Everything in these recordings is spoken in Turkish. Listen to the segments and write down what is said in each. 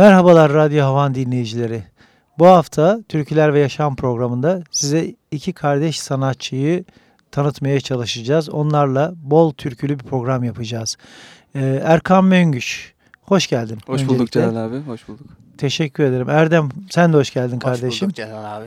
Merhabalar Radyo Havan dinleyicileri. Bu hafta Türküler ve Yaşam programında size iki kardeş sanatçıyı tanıtmaya çalışacağız. Onlarla bol türkülü bir program yapacağız. Ee, Erkan Mengüş, hoş geldin. Hoş öncelikle. bulduk Celal abi, hoş bulduk. Teşekkür ederim. Erdem sen de hoş geldin kardeşim. Hoş bulduk Celal abi.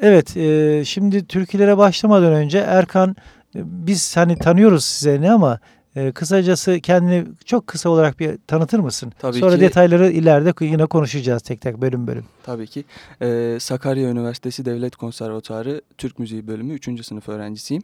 Evet, e, şimdi türkülere başlamadan önce Erkan, e, biz hani tanıyoruz size ne ama e, kısacası kendini çok kısa olarak bir tanıtır mısın? Tabii Sonra ki. detayları ileride yine konuşacağız tek tek bölüm bölüm. Tabii ki. Ee, Sakarya Üniversitesi Devlet Konservatuarı Türk Müziği Bölümü 3. sınıf öğrencisiyim.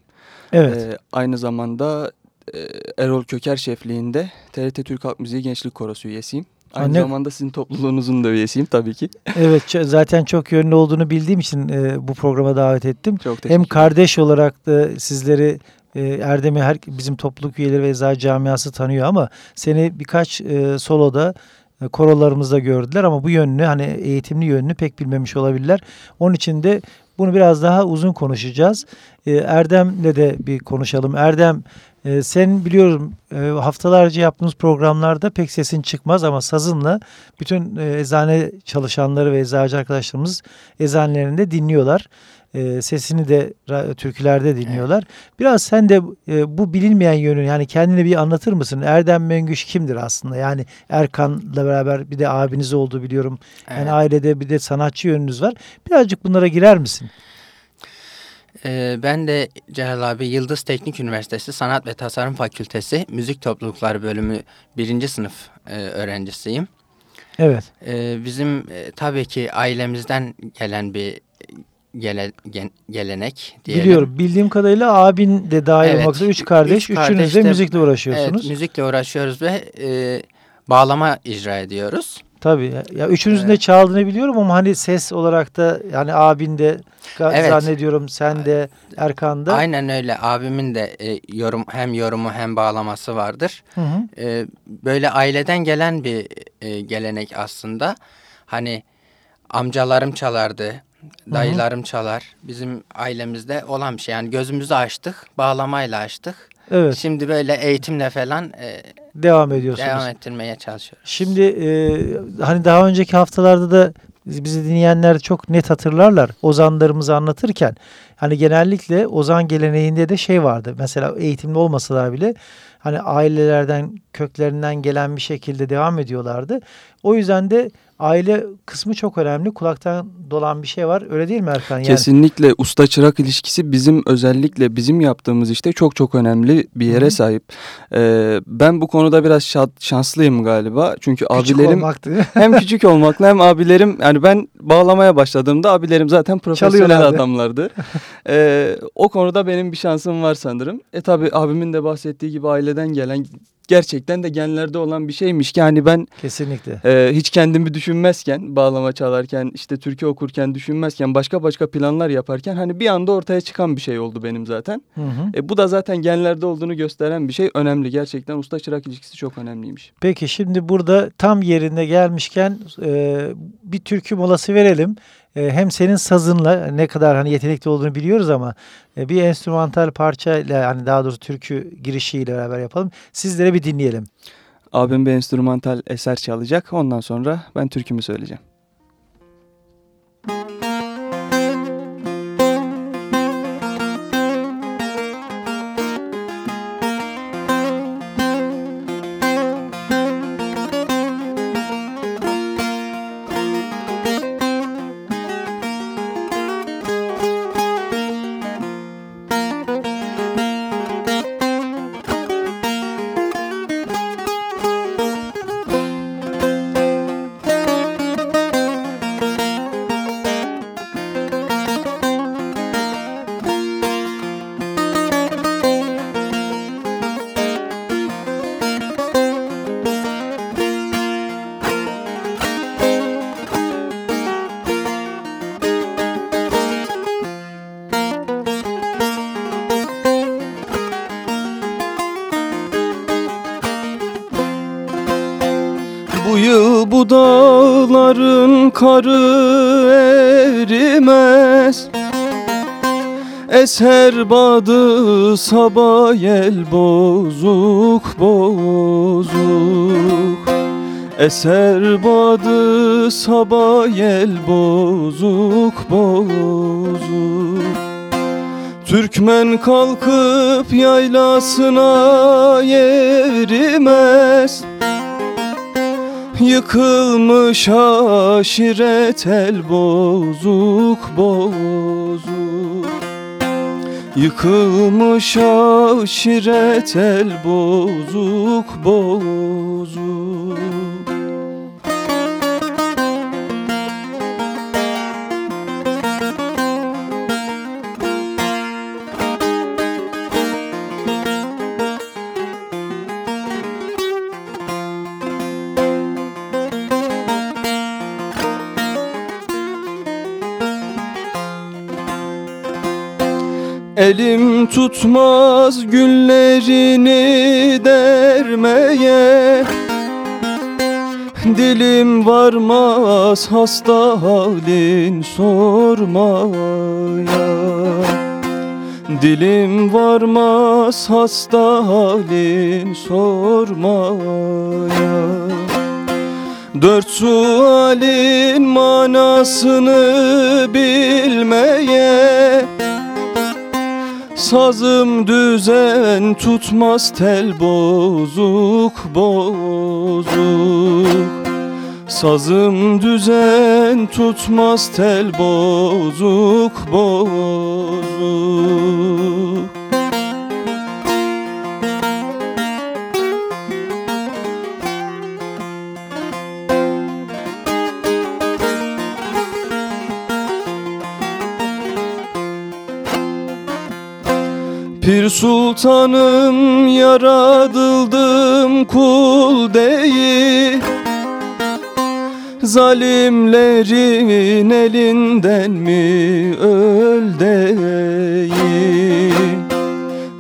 Evet. Ee, aynı zamanda e, Erol Köker şefliğinde TRT Türk Halk Müziği Gençlik Korosu üyesiyim. Aynı Anne- zamanda sizin topluluğunuzun da üyesiyim tabii ki. Evet zaten çok yönlü olduğunu bildiğim için e, bu programa davet ettim. Çok teşekkür Hem kardeş olarak da sizleri e, Erdem'i her bizim topluluk üyeleri ve eczacı camiası tanıyor ama seni birkaç e, soloda e, korolarımızda gördüler ama bu yönünü hani eğitimli yönünü pek bilmemiş olabilirler. Onun için de bunu biraz daha uzun konuşacağız. E, Erdem'le de bir konuşalım. Erdem e, sen biliyorum e, haftalarca yaptığımız programlarda pek sesin çıkmaz ama sazınla bütün e, eczane çalışanları ve eczacı arkadaşlarımız eczanelerinde dinliyorlar. E, sesini de türkülerde dinliyorlar. Biraz sen de e, bu bilinmeyen yönü yani kendini bir anlatır mısın? Erdem Mengüş kimdir aslında? Yani Erkan'la beraber bir de abiniz olduğu biliyorum. Yani Evet. ailede bir de sanatçı yönünüz var. Birazcık bunlara girer misin? Ee, ben de Celal abi Yıldız Teknik Üniversitesi Sanat ve Tasarım Fakültesi Müzik Toplulukları Bölümü 1. sınıf e, öğrencisiyim. Evet. Ee, bizim e, tabii ki ailemizden gelen bir gele, gen- gelenek diyelim. Biliyorum. Bildiğim kadarıyla abin de dahil Evet. olmak üzere üç kardeş. Üç üçünüz kardeş de de- müzikle uğraşıyorsunuz. Evet, müzikle uğraşıyoruz ve e, bağlama icra ediyoruz. Tabii. Ya üçünüzün de Evet. çaldığını biliyorum ama hani ses olarak da yani abin de Evet. zannediyorum sen de Erkan da. Aynen öyle. Abimin de e, yorum hem yorumu hem bağlaması vardır. Hı hı. E, böyle aileden gelen bir e, gelenek aslında. Hani amcalarım çalardı, dayılarım çalar. Bizim ailemizde olan bir şey. Yani gözümüzü açtık, bağlamayla açtık. Evet. Şimdi böyle eğitimle falan e, Devam ediyorsunuz. devam ettirmeye çalışıyoruz. Şimdi e, hani daha önceki haftalarda da bizi dinleyenler çok net hatırlarlar ozanlarımızı anlatırken. Hani genellikle ozan geleneğinde de şey vardı. Mesela eğitimli olmasalar bile hani ailelerden köklerinden gelen bir şekilde devam ediyorlardı. O yüzden de aile kısmı çok önemli. Kulaktan dolan bir şey var. Öyle değil mi Erkan? Yani, Kesinlikle usta çırak ilişkisi bizim özellikle bizim yaptığımız işte çok çok önemli bir Hı yere hı. sahip. Ee, ben bu konuda biraz şa- şanslıyım galiba. Çünkü küçük abilerim olmaktı. hem küçük olmakla hem abilerim yani ben bağlamaya başladığımda abilerim zaten profesyonel Çalıyorlardı. adamlardı. Ee, o konuda benim bir şansım var sanırım. E tabi abimin de bahsettiği gibi aileden gelen gerçekten de genlerde olan bir şeymiş ki hani ben Kesinlikle. e, hiç kendimi düşünmezken bağlama çalarken işte türkü okurken düşünmezken başka başka planlar yaparken hani bir anda ortaya çıkan bir şey oldu benim zaten. Hı hı. E, bu da zaten genlerde olduğunu gösteren bir şey önemli gerçekten usta çırak ilişkisi çok önemliymiş. Peki şimdi burada tam yerinde gelmişken e, bir türkü molası verelim. E, hem senin sazınla ne kadar hani yetenekli olduğunu biliyoruz ama e, bir enstrümantal parçayla hani daha doğrusu türkü girişiyle beraber yapalım. Sizlere bir dinleyelim. Abim bir enstrümantal eser çalacak ondan sonra ben türkümü söyleyeceğim. Müzik Eser badı sabah el bozuk bozuk. Eser badı sabah el bozuk bozuk. Türkmen kalkıp yaylasına yerimez. Yıkılmış aşiret el bozuk bozuk Yıkılmış aşiret el bozuk bozuk Elim tutmaz güllerini dermeye. Dilim varmaz hasta halin sormaya. Dilim varmaz hasta halin sormaya. Dört sualin manasını bilmeye Sazım düzen tutmaz tel bozuk bozuk. Sazım düzen tutmaz tel bozuk bozuk Pir sultanım yaradıldım kul değil. Zalimlerin elinden mi öl deyim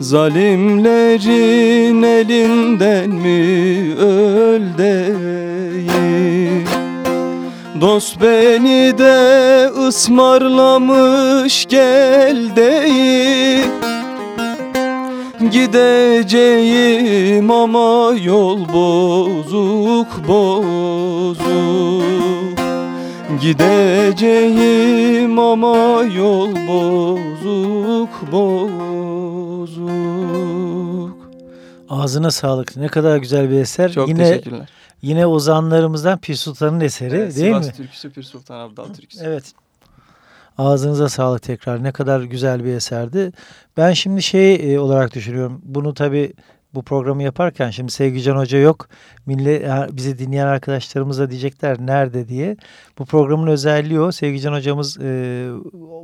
Zalimlerin elinden mi öl deyim Dost beni de ısmarlamış gel deyim Gideceğim ama yol bozuk bozuk Gideceğim ama yol bozuk bozuk Ağzına sağlık. Ne kadar güzel bir eser. Çok yine teşekkürler. yine ozanlarımızdan Pir Sultan'ın eseri Evet, değil Sivas mi? Türküsü Pir Sultan Abdal Türküsü. Evet. Ağzınıza sağlık tekrar. Ne kadar güzel bir eserdi. Ben şimdi şey e, olarak düşünüyorum. Bunu tabii bu programı yaparken şimdi Sevgi Can Hoca yok. Millet, bizi dinleyen arkadaşlarımız da diyecekler nerede diye. Bu programın özelliği o. Sevgi Can Hocamız e,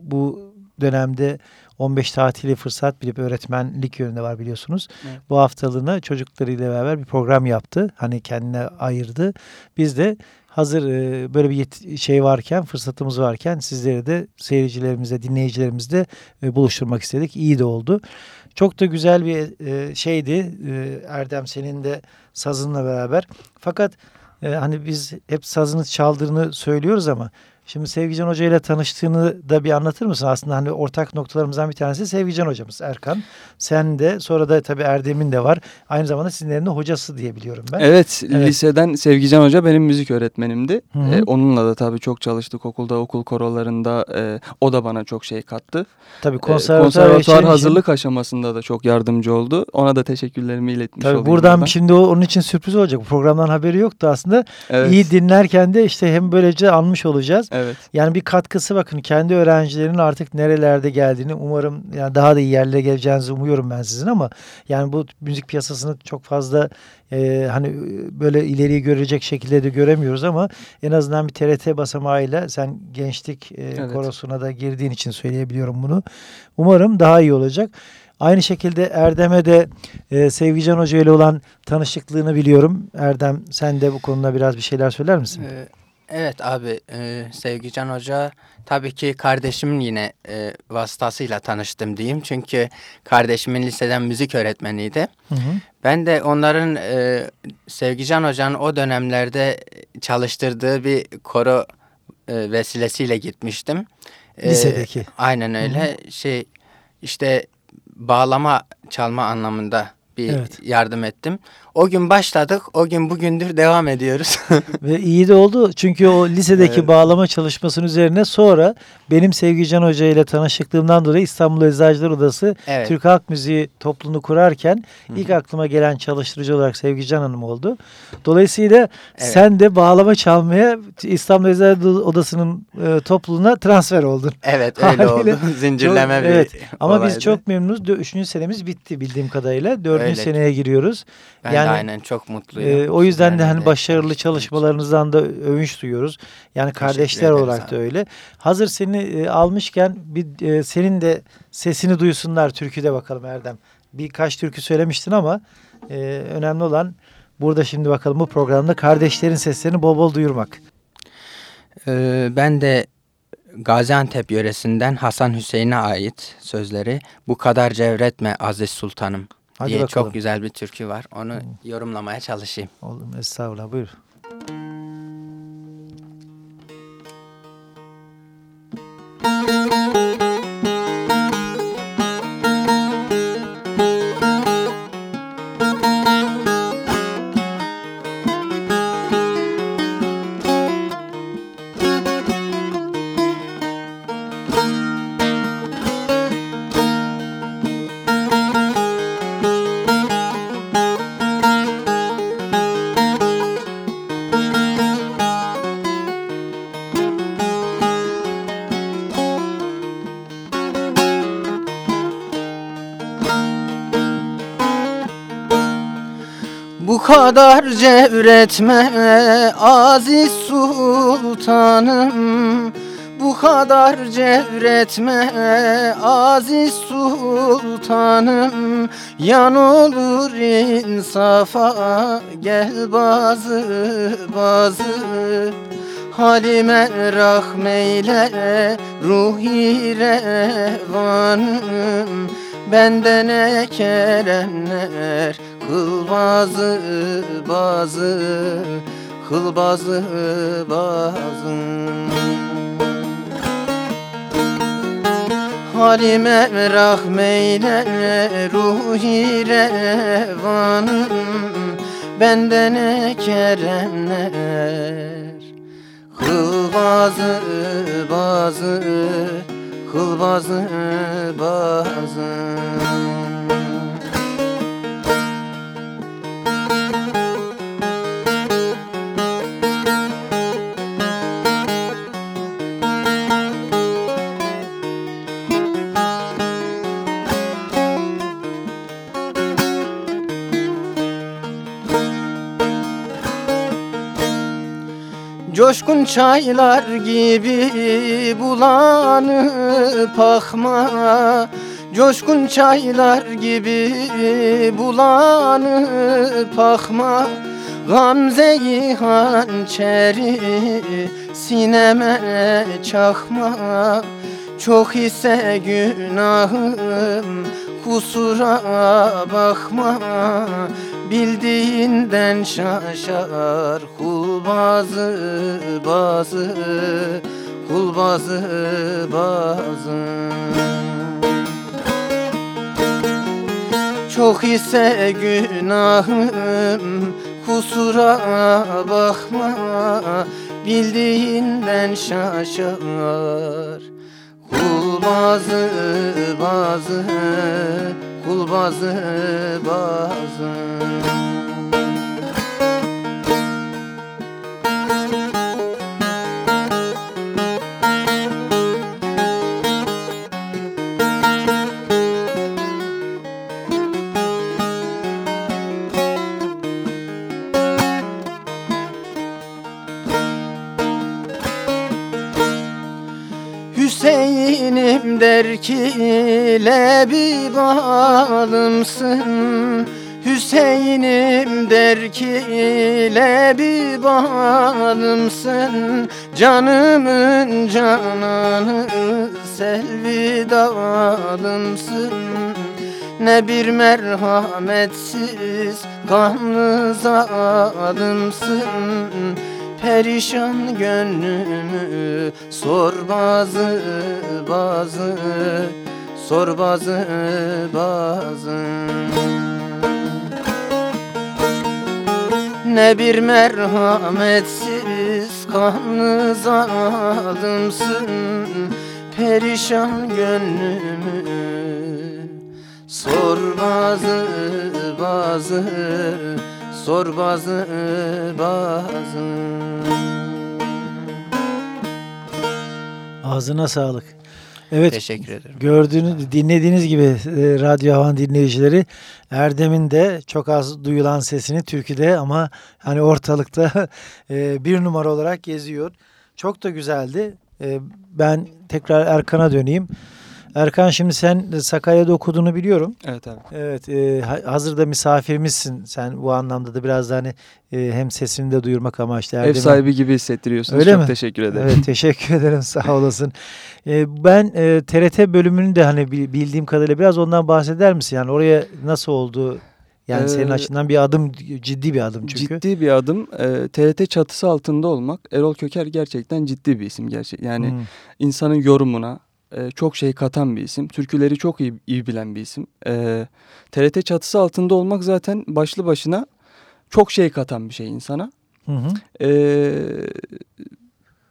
bu dönemde 15 tatili fırsat bilip öğretmenlik yönünde var biliyorsunuz. Evet. Bu haftalığına çocuklarıyla beraber bir program yaptı. Hani kendine ayırdı. Biz de hazır e, böyle bir şey varken, fırsatımız varken sizleri de seyircilerimizle, dinleyicilerimizle e, buluşturmak istedik. İyi de oldu. Çok da güzel bir e, şeydi Erdem senin de sazınla beraber. Fakat hani biz hep sazını çaldığını söylüyoruz ama Şimdi Sevgican Hoca ile tanıştığını da bir anlatır mısın? Aslında hani ortak noktalarımızdan bir tanesi Sevgican hocamız Erkan. Sen de sonra da tabii Erdem'in de var. Aynı zamanda sizlerin de hocası diye biliyorum ben. Evet, Evet. liseden Sevgican Hoca benim müzik öğretmenimdi. Hı hı. Ee, onunla da tabii çok çalıştık okulda, okul korolarında. e, o da bana çok şey kattı. Tabii Ee, konservatuvar, konservatuvar eşliğin için- hazırlık aşamasında da çok yardımcı oldu. Ona da teşekkürlerimi iletmiş Tabii olayım buradan şimdi o, onun için sürpriz olacak. Bu programdan haberi yoktu aslında. Evet. İyi dinlerken de işte hem böylece anmış olacağız. Evet. Yani bir katkısı bakın kendi öğrencilerinin artık nerelerde geldiğini umarım yani daha da iyi yerlere geleceğinizi umuyorum ben sizin ama yani bu müzik piyasasını çok fazla e, hani e, böyle ileriye görecek şekilde de göremiyoruz ama en azından bir TRT basamağıyla sen gençlik e, Evet. korosuna da girdiğin için söyleyebiliyorum bunu. Umarım daha iyi olacak. Aynı şekilde Erdem'e de e, Sevgican Hoca ile olan tanışıklığını biliyorum. Erdem sen de bu konuda biraz bir şeyler söyler misin? Ee, Evet abi e, Sevgican Hoca tabii ki kardeşimin yine e, vasıtasıyla tanıştım diyeyim. Çünkü kardeşimin liseden müzik öğretmeniydi. Hı hı. Ben de onların e, Sevgican Hoca'nın o dönemlerde çalıştırdığı bir koro e, vesilesiyle gitmiştim. E, Lisedeki. Aynen öyle. Şey işte bağlama çalma anlamında bir Evet. yardım ettim. O gün başladık. O gün bugündür devam ediyoruz. Ve iyi de oldu çünkü o lisedeki Evet. bağlama çalışmasının üzerine sonra benim Sevgican Hoca ile tanışıklığımdan dolayı İstanbul Eczacılar Odası evet. Türk Halk Müziği topluluğunu kurarken ilk aklıma gelen çalıştırıcı olarak Sevgican Hanım oldu. Dolayısıyla Evet. sen de bağlama çalmaya İstanbul Eczacılar Odası'nın e, topluluğuna transfer oldun. Evet öyle Haliyle oldu. Zincirleme Çok- bir evet. Ama olaydı. biz çok memnunuz. Üçüncü senemiz bitti bildiğim kadarıyla. Dördüncü Öyle. seneye giriyoruz. ben yani, de aynen çok mutluyum. Ee, o yüzden de Sizlerle hani de başarılı çalışmalarınızdan da övünç duyuyoruz. Yani kardeşler olarak da öyle. Hazır seni e, almışken bir e, senin de sesini duysunlar türküde bakalım Erdem. Birkaç türkü söylemiştin ama e, önemli olan burada şimdi bakalım bu programda kardeşlerin seslerini bol bol duyurmak. Ee, ben de Gaziantep yöresinden Hasan Hüseyin'e ait sözleri Bu kadar cevretme Aziz Sultanım Hadi diye bakalım. çok güzel bir türkü var. Onu yorumlamaya çalışayım. Oğlum estağfurullah buyur. Kadar cevretme aziz sultanım Bu kadar cevretme aziz sultanım. Yan olur insafa gel bazı bazı. Halime rahmeyle ruhi revanım. Bende ne keremler Kıl bazı bazı Kıl bazı Halime rahmeyle ruhi revanım Bende ne keremler Kıl bazı bazı Kıl bazı Coşkun çaylar gibi bulanıp akma. Coşkun çaylar gibi bulanıp akma. Gamze-i hançeri sineme çakma. Çok ise günahım kusura bakma Bildiğinden şaşar kul bazı bazı Kul bazı. Çok ise günahım kusura bakma. Bildiğinden şaşar Kul bazı bazı Kul bazı bazı Ki lebi balımsın Hüseyin'im der ki lebibanımsın Canımın cananı selvidalımsın Ne bir merhametsiz kanlı zalimsin Perişan gönlümü. Sor bazı bazı Sor bazı bazı. Ne bir merhametsiz kanlı zalimsin Perişan gönlümü. Sor bazı bazı Sor bazı bazı Ağzına sağlık. Evet. Teşekkür ederim. Gördüğünüz, dinlediğiniz gibi e, Radyo Havan dinleyicileri Erdem'in de çok az duyulan sesini türküde ama hani ortalıkta e, bir numara olarak geziyor. Çok da güzeldi. E, ben tekrar Erkan'a döneyim. Erkan şimdi sen Sakarya'da okuduğunu biliyorum. Evet abi. Evet, e, ha- hazırda misafirimizsin sen bu anlamda da biraz da hani e, hem sesini de duyurmak amaçlı. Ev sahibi gibi hissettiriyorsunuz. Öyle Çok mi? teşekkür ederim. Evet teşekkür ederim sağ olasın. Ee, ben e, TRT bölümünü de hani bi- bildiğim kadarıyla biraz ondan bahseder misin? Yani oraya nasıl oldu? Yani senin Ee, açından bir adım ciddi bir adım çünkü. Ciddi bir adım. Ee, TRT çatısı altında olmak. Erol Köker gerçekten ciddi bir isim gerçek. Yani Hmm. insanın yorumuna e, çok şey katan bir isim. Türküleri çok iyi, iyi bilen bir isim. Ee, TRT çatısı altında olmak zaten başlı başına çok şey katan bir şey insana. Hı hı. Ee,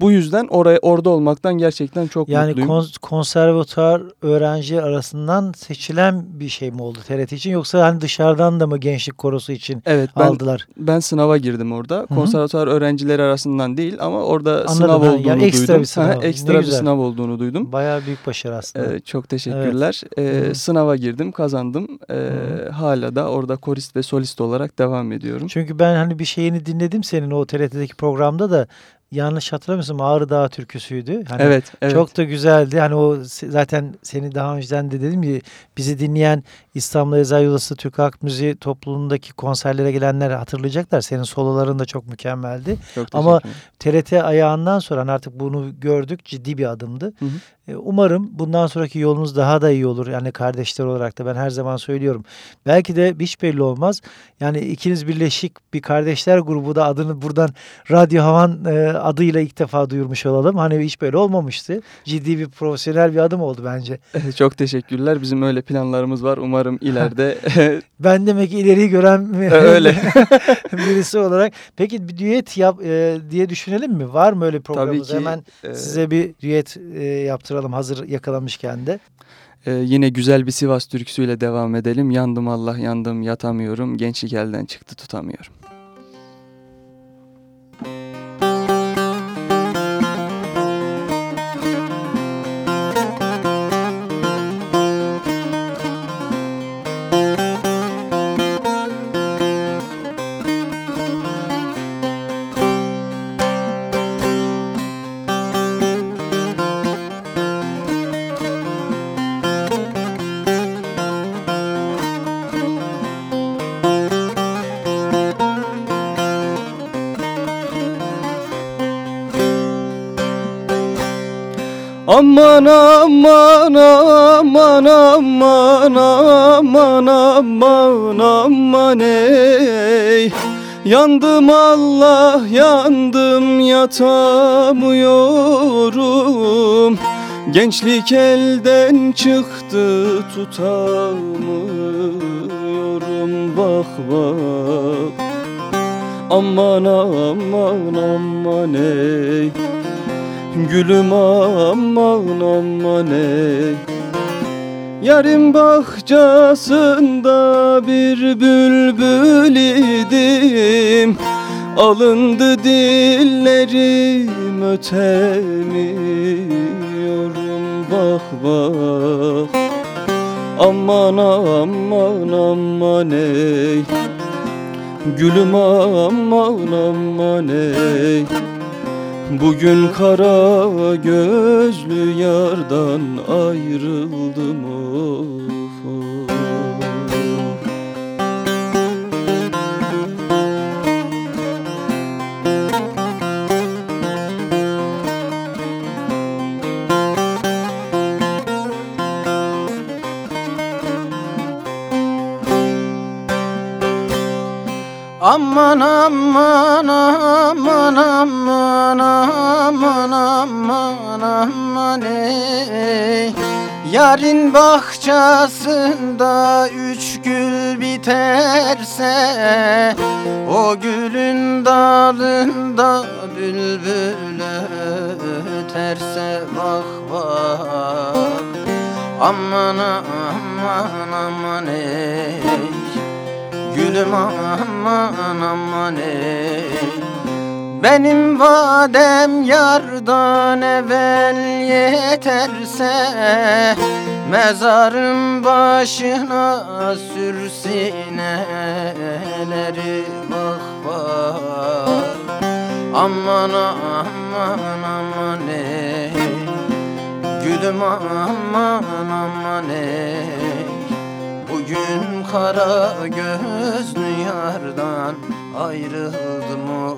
bu yüzden oraya orada olmaktan gerçekten çok Yani mutluyum. kon- konservatuar öğrenci arasından seçilen bir şey mi oldu TRT için yoksa hani dışarıdan da mı gençlik korosu için evet ben aldılar? ben sınava girdim orada. hı. Konservatuar öğrencileri arasından değil ama orada Anladım, sınav ha. olduğunu Yani ekstra duydum. bir sınav. Ha, Ne ekstra bir güzel. sınav olduğunu duydum. Bayağı büyük başarı aslında. Ee, çok teşekkürler. Ee, Hı. sınava girdim, kazandım. Ee, Hı. hala da orada korist ve solist olarak devam ediyorum. Çünkü ben hani bir şeyini dinledim senin o TRT'deki programda da yanlış hatırlamıyorsam Ağrı Dağı türküsüydü. Hani evet, evet. Çok da güzeldi. Hani o zaten seni daha önceden de dedim ki bizi dinleyen İstanbul Eczacı Odası Türk Halk Müziği topluluğundaki konserlere gelenler hatırlayacaklar. Senin soloların da çok mükemmeldi. çok ama-. TRT ayağından sonra hani artık bunu gördük. Ciddi bir adımdı. Hı hı. E, Umarım bundan sonraki yolunuz daha da iyi olur. Yani kardeşler olarak da ben her zaman söylüyorum. Belki de hiç belli olmaz. Yani ikiniz birleşik bir kardeşler grubu da adını buradan Radyo Havan e, adıyla ilk defa duyurmuş olalım. Hani hiç böyle olmamıştı. Ciddi bir profesyonel bir adım oldu bence. çok teşekkürler. Bizim öyle planlarımız var. Umarım ileride Ben demek ki ileriyi gören öyle. birisi olarak. Peki bir düet yap e, diye düşünelim mi? Var mı öyle Tabii programımız? ki Hemen e, size bir düet e, yaptıralım hazır yakalamışken de. e, yine güzel bir Sivas türküsüyle devam edelim. Yandım Allah yandım yatamıyorum. Gençlik elden çıktı tutamıyorum. Aman aman aman aman aman aman aman ey. Yandım Allah yandım yatamıyorum. Gençlik elden çıktı tutamıyorum. Bak bak. Aman aman aman ey Gülüm aman aman ey Yarın bahçesinde bir bülbül idim. Alındı dillerim ötemiyorum bak bak. Aman aman aman ey Gülüm aman aman ey Bugün kara gözlü yardan ayrıldım of, Aman aman aman aman aman aman aman ey. Yarın bahçesinde üç gül biterse O gülün dalında bülbül öterse Vah vah. Aman aman aman ey Gülüm aman aman ey benim vadem yardan evvel yeterse Mezarım başına sürsin eleri bak bak. Aman aman aman ey Gülüm aman aman ey Bugün kara gözlü yardan ayrıldım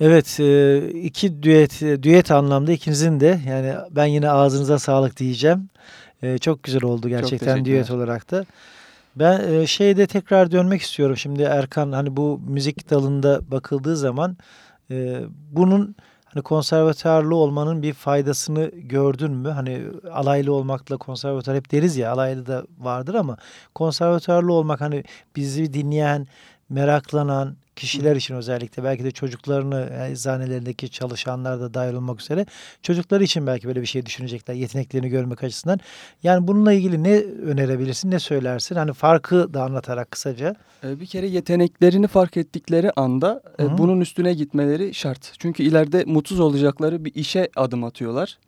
Evet e, iki düet düet anlamda ikinizin de yani ben yine ağzınıza sağlık diyeceğim. E, çok güzel oldu gerçekten düet olarak da. Ben e, şeyde tekrar dönmek istiyorum. Şimdi Erkan hani bu müzik dalında bakıldığı zaman e, bunun hani konservatuarlı olmanın bir faydasını gördün mü? Hani alaylı olmakla konservatuar hep deriz ya alaylı da vardır ama konservatuarlı olmak hani bizi dinleyen, meraklanan kişiler için özellikle belki de çocuklarını yani eczanelerindeki çalışanlar da dahil olmak üzere çocukları için belki böyle bir şey düşünecekler yeteneklerini görmek açısından. Yani bununla ilgili ne önerebilirsin, ne söylersin? Hani farkı da anlatarak kısaca. E, Bir kere yeteneklerini fark ettikleri anda e, Hı hı. bunun üstüne gitmeleri şart. Çünkü ileride mutsuz olacakları bir işe adım atıyorlar.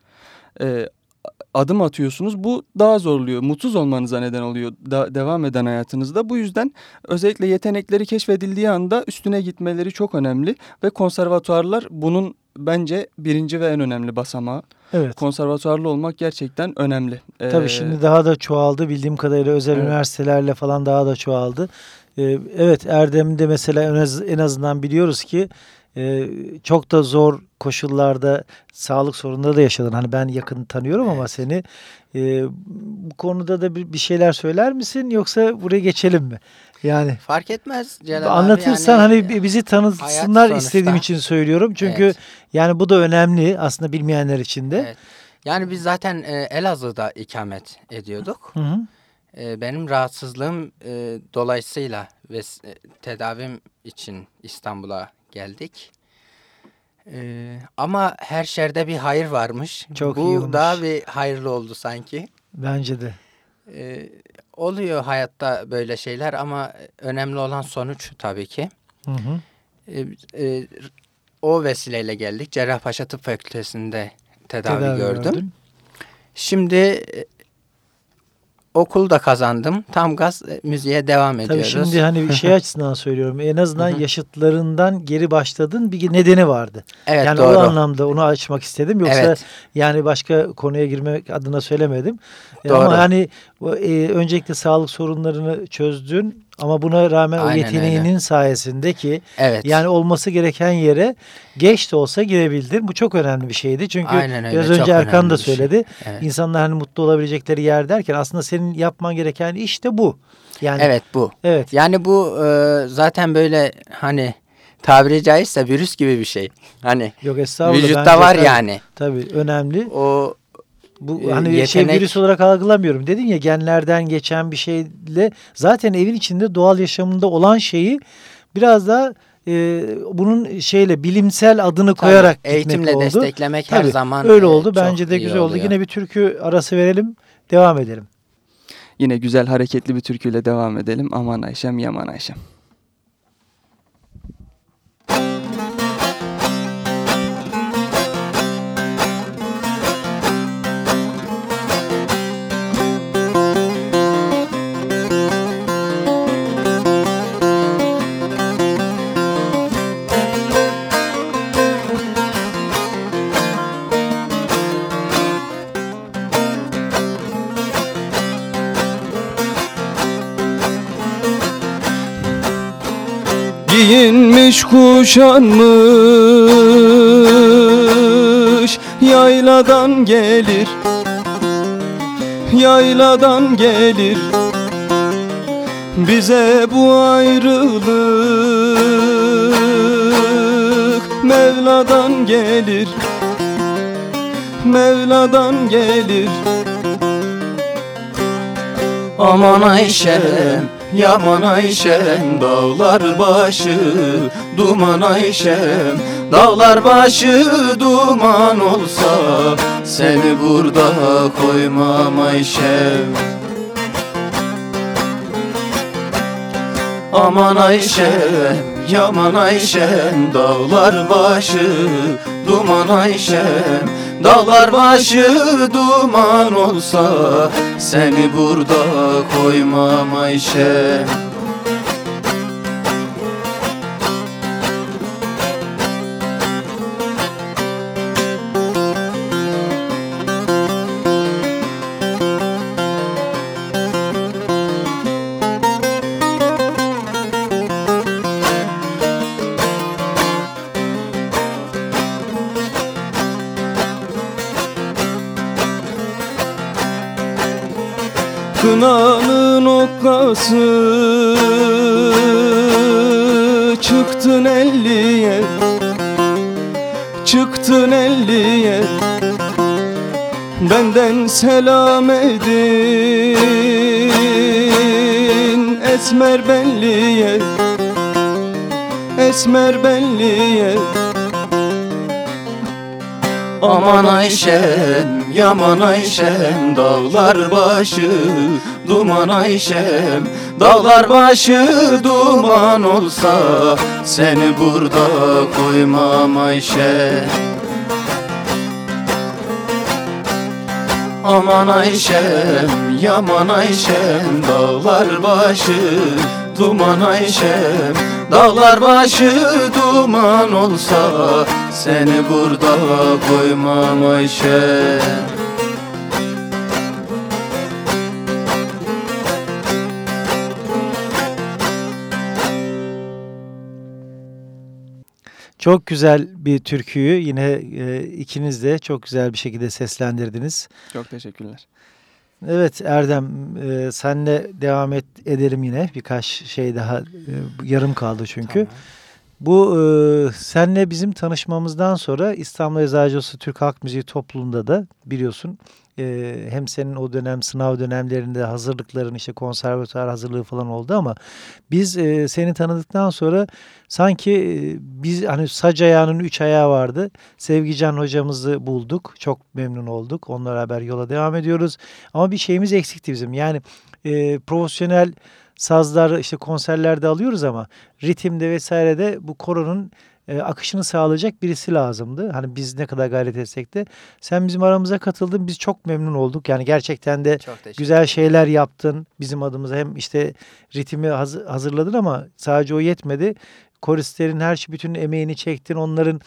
Adım atıyorsunuz. Bu daha zorluyor. Mutsuz olmanıza neden oluyor da, devam eden hayatınızda. Bu yüzden özellikle yetenekleri keşfedildiği anda üstüne gitmeleri çok önemli. Ve konservatuarlar bunun bence birinci ve en önemli basamağı. Evet. Konservatuarlı olmak gerçekten önemli. E, Tabii şimdi daha da çoğaldı bildiğim kadarıyla özel Evet. üniversitelerle falan daha da çoğaldı. Ee, evet Erdem'de mesela en, az- en azından biliyoruz ki e, çok da zor koşullarda sağlık sorunları da yaşadın. Hani ben yakın tanıyorum ama seni e, bu konuda da bir, bir şeyler söyler misin yoksa buraya geçelim mi? Yani Fark etmez Celal anlatırsan yani, hani bi- bizi tanıtsınlar istediğim için söylüyorum. Çünkü Evet. yani bu da önemli aslında bilmeyenler için de. Evet. Yani biz zaten e, Elazığ'da ikamet ediyorduk. Hı hı. E, benim rahatsızlığım e, dolayısıyla ve e, tedavim için İstanbul'a geldik. E, ama her şerde bir hayır varmış. Çok Bu iyi olmuş. daha bir hayırlı oldu sanki. Bence de. E, oluyor hayatta böyle şeyler ama önemli olan sonuç tabii ki. Hı hı. E, e, o vesileyle geldik. Cerrahpaşa Tıp Fakültesi'nde tedavi, Tedavi gördüm. gördün. Şimdi e, okulu da kazandım. Tam gaz e, müziğe devam Tabii ediyoruz. şimdi hani bir şey açısından söylüyorum. En azından yaşıtlarından geri başladın bir nedeni vardı. evet yani doğru. o anlamda onu açmak istedim. Yoksa Evet. yani başka konuya girmek adına söylemedim. Doğru. Ama hani e, öncelikle sağlık sorunlarını çözdün ama buna rağmen o Aynen yeteneğinin sayesinde ki Evet. yani olması gereken yere geç de olsa girebildin. Bu çok önemli bir şeydi. Çünkü Aynen öyle, biraz çok önce Erkan da şey. söyledi. Evet. İnsanlar hani mutlu olabilecekleri yer derken aslında senin yapman gereken iş de bu. Yani Evet bu. Evet. Yani bu e, zaten böyle hani tabiri caizse virüs gibi bir şey. Hani Yok vücutta var tabii- yani. Tabii önemli. O Bu e, hani şey yetenek- virüs olarak algılamıyorum. Dedin ya genlerden geçen bir şeyle zaten evin içinde doğal yaşamında olan şeyi biraz daha e, bunun şeyle bilimsel adını tabii, koyarak eğitimle oldu. desteklemek her Tabii, zaman öyle e, oldu. Bence de güzel oldu. Yine bir türkü arası verelim. Devam edelim. Yine güzel hareketli bir türküyle devam edelim. Aman Ayşem yaman Ayşem. Kuşanmış yayladan gelir. Yayladan gelir. Bize bu ayrılık Mevla'dan gelir. Mevla'dan gelir. Aman Ayşem, yaman Ayşem Dağlar başı, duman Ayşem. Dağlar başı duman olsa Seni burada koymam Ayşem. Aman Ayşem, yaman Ayşem Dağlar başı, duman Ayşem Dağlar başı duman olsa Seni burada koymam Ayşem Benden selam edin. Esmer belliye Esmer belliye Aman Ayşem, yaman Ayşem Dağlar başı, duman Ayşem. Dağlar başı duman olsa Seni burada koymam Ayşem Aman Ayşem, yaman Ayşem Dağlar başı, duman Ayşem. Dağlar başı duman olsa Seni burada koymam Ayşem Çok güzel bir türküyü yine e, ikiniz de çok güzel bir şekilde seslendirdiniz. Çok teşekkürler. Evet Erdem e, senle devam et, edelim yine birkaç şey daha e, yarım kaldı çünkü. Tamam. Bu e, senle bizim tanışmamızdan sonra İstanbul Eczacısı Türk Halk Müziği topluluğunda da biliyorsun e, hem senin o dönem sınav dönemlerinde hazırlıkların işte konservatuar hazırlığı falan oldu ama biz e, seni tanıdıktan sonra sanki e, biz hani sac ayağının üç ayağı vardı. Sevgican hocamızı bulduk. Çok memnun olduk. Onunla beraber yola devam ediyoruz. Ama bir şeyimiz eksikti bizim. Yani e, profesyonel sazları işte konserlerde alıyoruz ama ritimde vesairede bu koronun e, akışını sağlayacak birisi lazımdı. Hani biz ne kadar gayret etsek de sen bizim aramıza katıldın. Biz çok memnun olduk. Yani gerçekten de güzel şeyler yaptın bizim adımıza. Hem işte ritmi haz- hazırladın ama sadece o yetmedi. Koristlerin her şey bütün emeğini çektin. Onların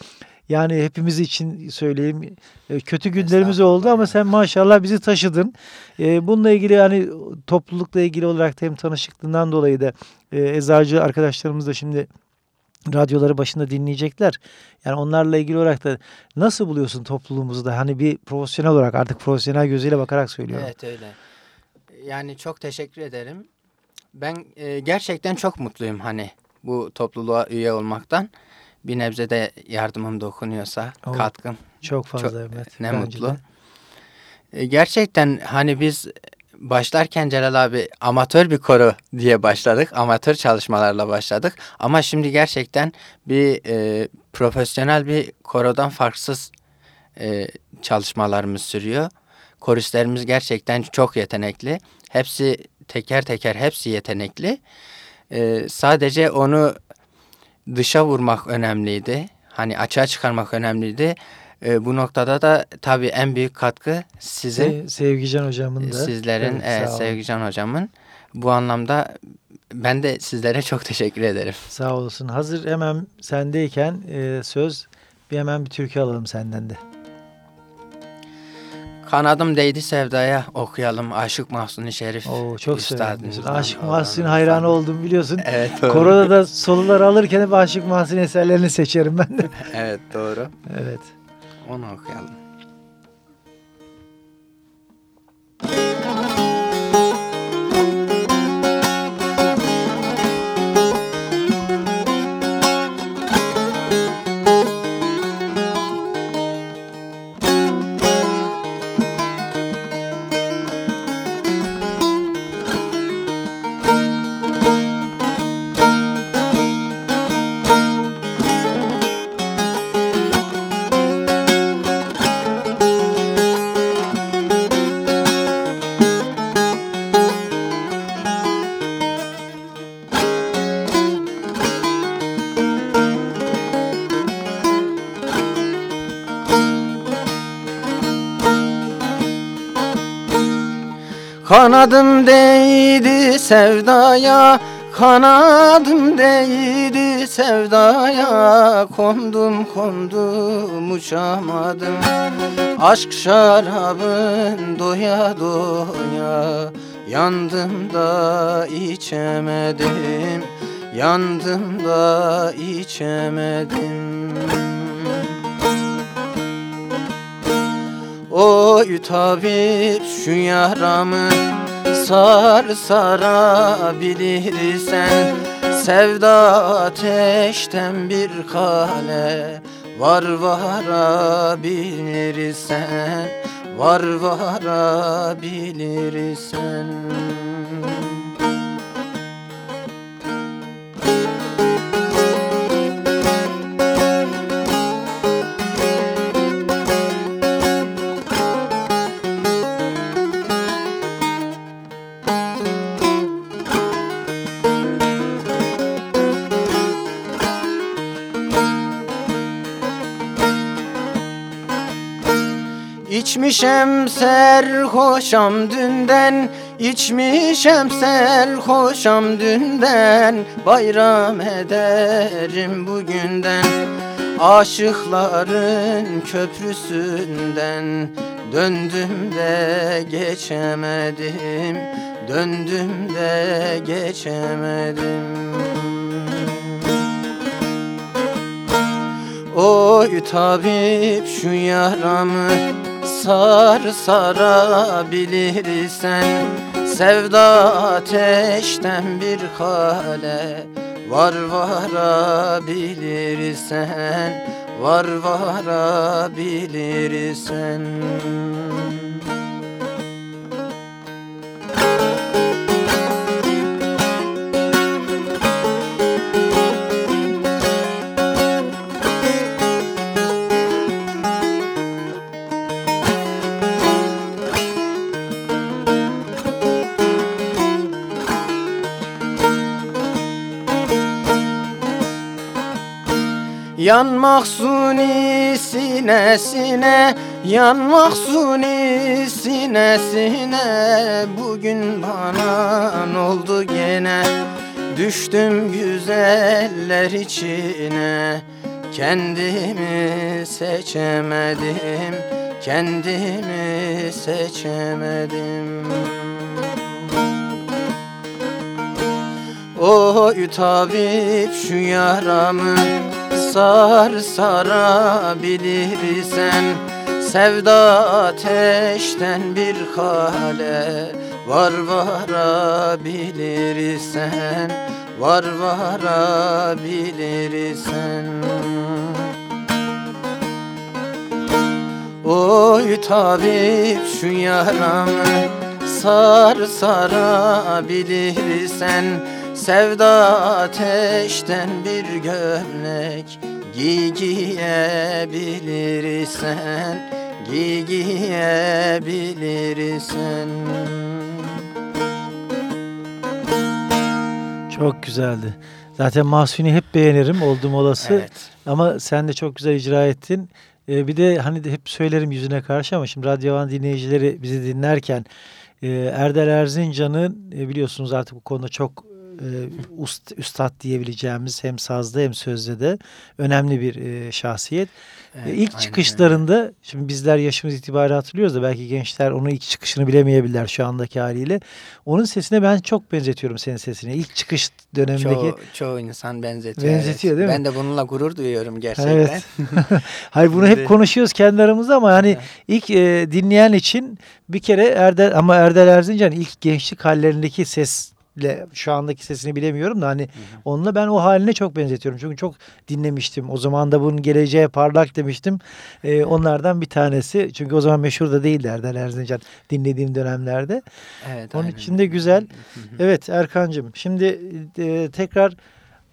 yani hepimiz için söyleyeyim e, kötü günlerimiz oldu ama sen maşallah bizi taşıdın. E, bununla ilgili yani toplulukla ilgili olarak da hem tanışıklığından dolayı da e, eczacı arkadaşlarımız da şimdi radyoları başında dinleyecekler. Yani onlarla ilgili olarak da nasıl buluyorsun topluluğumuzu da hani bir profesyonel olarak artık profesyonel gözüyle bakarak söylüyorum. Evet öyle. Yani çok teşekkür ederim. Ben e, gerçekten çok mutluyum hani bu topluluğa üye olmaktan. Bir nebze de yardımım dokunuyorsa O, katkım Çok fazla çok- evet. ne mutlu. de. E, Gerçekten hani biz başlarken Celal abi amatör bir koro diye başladık. Amatör çalışmalarla başladık. Ama şimdi gerçekten bir e, profesyonel bir korodan farksız e, çalışmalarımız sürüyor. Koristlerimiz gerçekten çok yetenekli. Hepsi teker teker hepsi yetenekli. E, sadece onu dışa vurmak önemliydi. Hani açığa çıkarmak önemliydi. E, bu noktada da tabii en büyük katkı sizin, Se- Sevgican hocamın da. sizlerin, Evet, olun. Sevgican hocamın. Bu anlamda ben de sizlere çok teşekkür ederim. Sağ olasın. Hazır hemen sendeyken e, söz bir hemen bir türkü alalım senden de. Kanadım değdi sevdaya okuyalım Aşık Mahsuni Şerif. Oo, çok severim. Aşık Mahsun'un hayranı oldum biliyorsun. Evet doğru. Koroda da solular alırken hep Aşık Mahsun eserlerini seçerim ben de. Evet doğru. Evet. Onu okuyalım. Kanadım değdi sevdaya Kanadım değdi sevdaya. Kondum kondum uçamadım. Aşk şarabın doya doya. Yandım da içemedim Yandım da içemedim Oy tabip şu yaramı sar sarabilirsen Sevda ateşten bir kale var varabilirsen Var varabilirsen İçmişem serhoşam dünden İçmişem serhoşam dünden Bayram ederim bugünden. Aşıkların köprüsünden Döndüm de geçemedim Döndüm de geçemedim. Oy tabip şu yaramı sar sarabilirsen Sevda ateşten bir hale var varabilirsen Var varabilirsen Yanmak suni sinesine Yanmak suni sinesine Bugün bana oldu gene? Düştüm güzeller içine. Kendimi seçemedim. Kendimi seçemedim. Oy tabip şu yaramı sar sarabilirsen Sevda ateşten bir hale var varabilirsen Var varabilirsen. Oy tabip şu yaramı sar sarabilirsen Sevda ateşten bir gömlek Giy giyebilirsen Giy giyebilirsen Çok güzeldi. Zaten Mahsuni hep beğenirim oldum olası. Evet. Ama sen de çok güzel icra ettin. Ee, bir de hani de hep söylerim yüzüne karşı ama şimdi Radyovan dinleyicileri bizi dinlerken e, Erdel Erzincan'ın e, biliyorsunuz artık bu konuda çok e, ust, üstad diyebileceğimiz hem sazda hem sözde de önemli bir e, şahsiyet. Evet, E, ilk çıkışlarında şimdi bizler yaşımız itibariyle hatırlıyoruz da belki gençler onun ilk çıkışını bilemeyebilirler şu andaki haliyle. Onun sesine ben çok benzetiyorum senin sesine. İlk çıkış öyle. dönemindeki Çoğu, çoğu insan benzetiyor. Benzetiyor, evet. değil mi? Ben de bununla gurur duyuyorum gerçekten. Evet. Hayır bunu hep konuşuyoruz kendi aramızda ama hani Evet. ilk e, dinleyen için bir kere Erdel ama Erdel Erzincan ilk gençlik hallerindeki sesle şu andaki sesini bilemiyorum da hani onunla ben o haline çok benzetiyorum. Çünkü çok dinlemiştim. O zaman da bunun geleceğe parlak demiştim. E, onlardan bir tanesi. Çünkü o zaman meşhur da değildi Erdel Erzincan dinlediğim dönemlerde. Evet, Onun aynen. için de güzel. Hı hı. Evet Erkancığım şimdi e, tekrar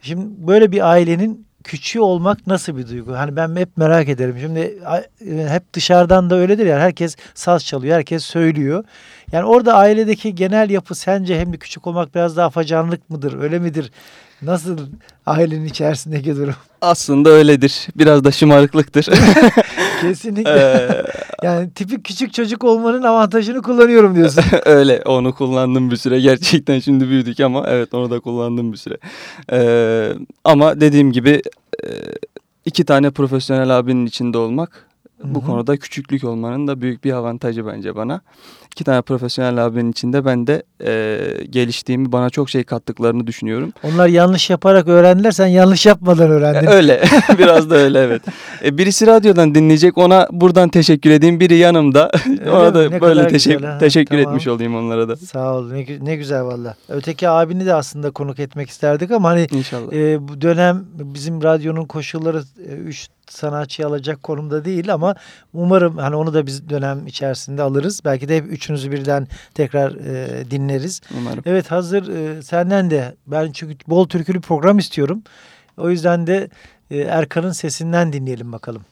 şimdi böyle bir ailenin küçüğü olmak nasıl bir duygu? Hani ben hep merak ederim. Şimdi e, hep dışarıdan da öyledir ya herkes saz çalıyor, herkes söylüyor. Yani orada ailedeki genel yapı sence hem de küçük olmak biraz daha afacanlık mıdır? Öyle midir? Nasıl ailenin içerisindeki durum? Aslında öyledir. Biraz da şımarıklıktır. Kesinlikle. Ee, yani tipik küçük çocuk olmanın avantajını kullanıyorum diyorsun. Öyle onu kullandım bir süre. Gerçekten şimdi büyüdük ama evet onu da kullandım bir süre. Ee, ama dediğim gibi e, iki tane profesyonel abinin içinde olmak bu Hı hı. konuda küçüklük olmanın da büyük bir avantajı bence bana. İki tane profesyonel abinin içinde ben de e, geliştiğimi bana çok şey kattıklarını düşünüyorum. Onlar yanlış yaparak öğrendiler. Sen yanlış yapmadan öğrendin. E, öyle biraz da öyle evet. E, birisi radyodan dinleyecek ona buradan teşekkür edeyim. Biri yanımda ona mi? da Ne böyle teşekkür, güzel, ha. teşekkür Tamam. etmiş olayım onlara da. Sağ ol. Ne, ne güzel valla. Öteki abini de aslında konuk etmek isterdik ama hani İnşallah. e, bu dönem bizim radyonun koşulları 3 sanatçıyı alacak konumda değil ama umarım hani onu da biz dönem içerisinde alırız. Belki de hep üçünüzü birden tekrar e, dinleriz. Umarım. Evet hazır e, senden de ben çünkü bol türkülü program istiyorum. O yüzden de e, Erkan'ın sesinden dinleyelim bakalım.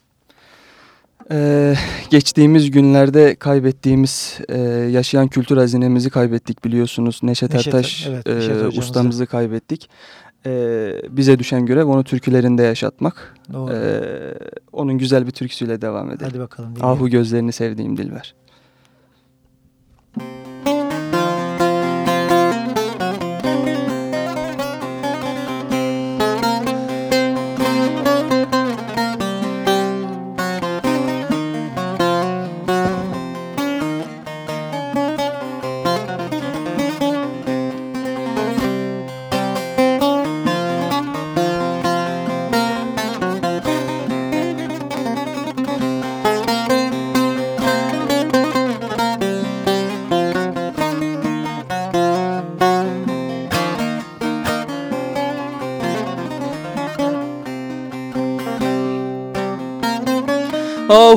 Ee, geçtiğimiz günlerde kaybettiğimiz e, yaşayan kültür hazinemizi kaybettik biliyorsunuz. Neşet, Neşet, Ertaş evet, e, Neşet ustamızı kaybettik. Ee, bize düşen görev onu türkülerinde yaşatmak. Doğru. Ee, onun güzel bir türküsüyle devam edelim. Hadi bakalım. dinleyelim. Ahu gözlerini sevdiğim Dilber.